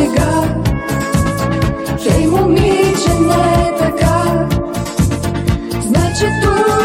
сега. Хей, момиче, не е така. Значи тук